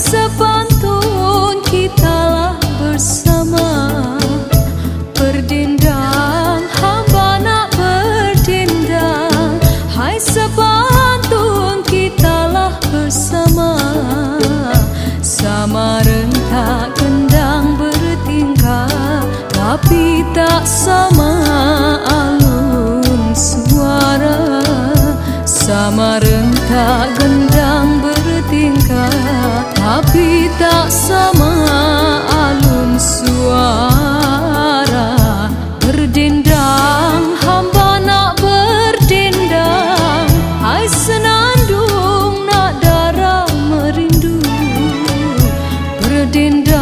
sepantun kitalah bersama. Berdindang hamba nak berdendang. Hai sepantun kitalah bersama. Sama rentak kendang bertingkah tapi tak sama alun suara. Sama rentak gendang tapi tak sama alun suara. Berdendang hamba nak berdendang. Hai senandung nak darah merindu. Berdindang.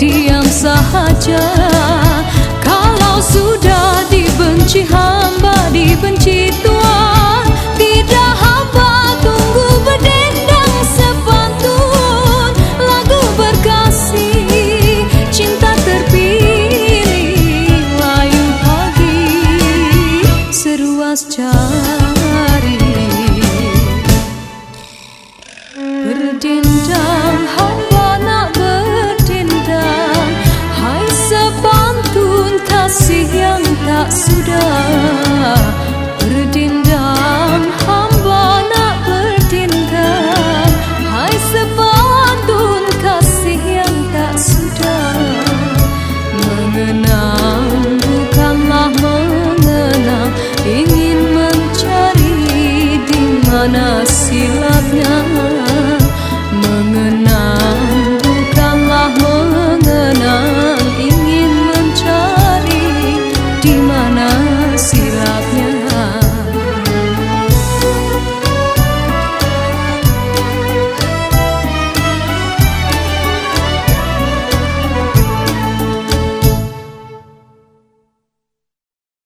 diam saja Kalau sudah dibenci hamba dibenci Tuhan. mana